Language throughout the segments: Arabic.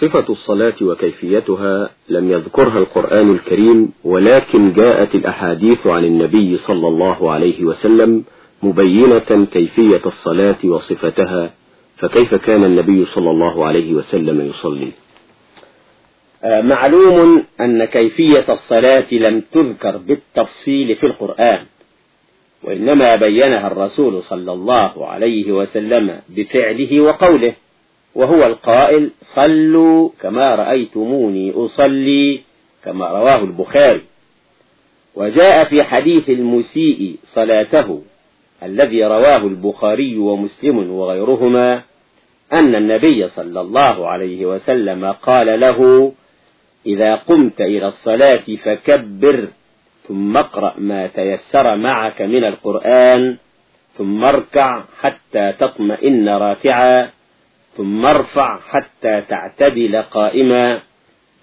صفة الصلاة وكيفيتها لم يذكرها القرآن الكريم ولكن جاءت الأحاديث عن النبي صلى الله عليه وسلم مبينة كيفية الصلاة وصفتها فكيف كان النبي صلى الله عليه وسلم يصلي؟ معلوم أن كيفية الصلاة لم تذكر بالتفصيل في القرآن وإنما بينها الرسول صلى الله عليه وسلم بفعله وقوله. وهو القائل صلوا كما رأيتموني أصلي كما رواه البخاري. وجاء في حديث المسيء صلاته الذي رواه البخاري ومسلم وغيرهما أن النبي صلى الله عليه وسلم قال له إذا قمت إلى الصلاة فكبر ثم اقرأ ما تيسر معك من القرآن ثم اركع حتى تطمئن راكعا ثم ارفع حتى تعتدل قائما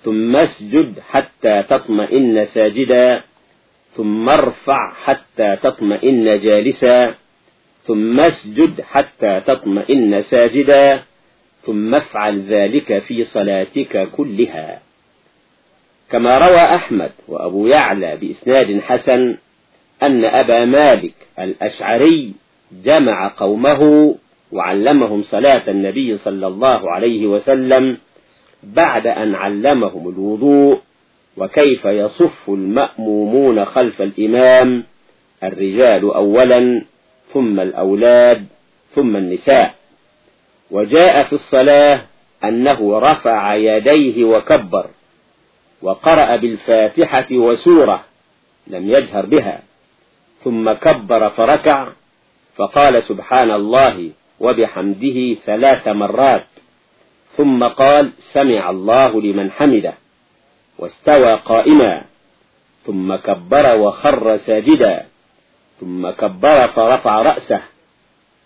ثم اسجد حتى تطمئن ساجدا ثم ارفع حتى تطمئن جالسا ثم اسجد حتى تطمئن ساجدا ثم افعل ذلك في صلاتك كلها. كما روى أحمد وأبو يعلى بإسناد حسن أن أبا مالك الأشعري جمع قومه وعلمهم صلاة النبي صلى الله عليه وسلم بعد أن علمهم الوضوء وكيف يصف المأمومون خلف الإمام الرجال أولا ثم الأولاد ثم النساء. وجاء في الصلاة أنه رفع يديه وكبر وقرأ بالفاتحة وسورة لم يجهر بها ثم كبر فركع فقال سبحان الله وبحمده ثلاث مرات. ثم قال سمع الله لمن حمده واستوى قائما. ثم كبر وخر ساجدا. ثم كبر فرفع رأسه.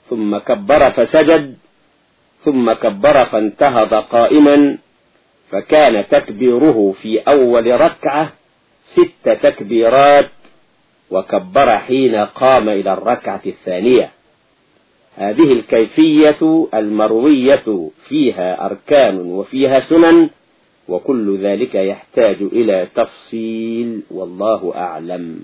ثم كبر فسجد. ثم كبر فانتهض قائما. فكان تكبيره في أول ركعة ست تكبيرات وكبر حين قام إلى الركعة الثانية. هذه الكيفية المروية فيها أركان وفيها سنن وكل ذلك يحتاج إلى تفصيل والله أعلم.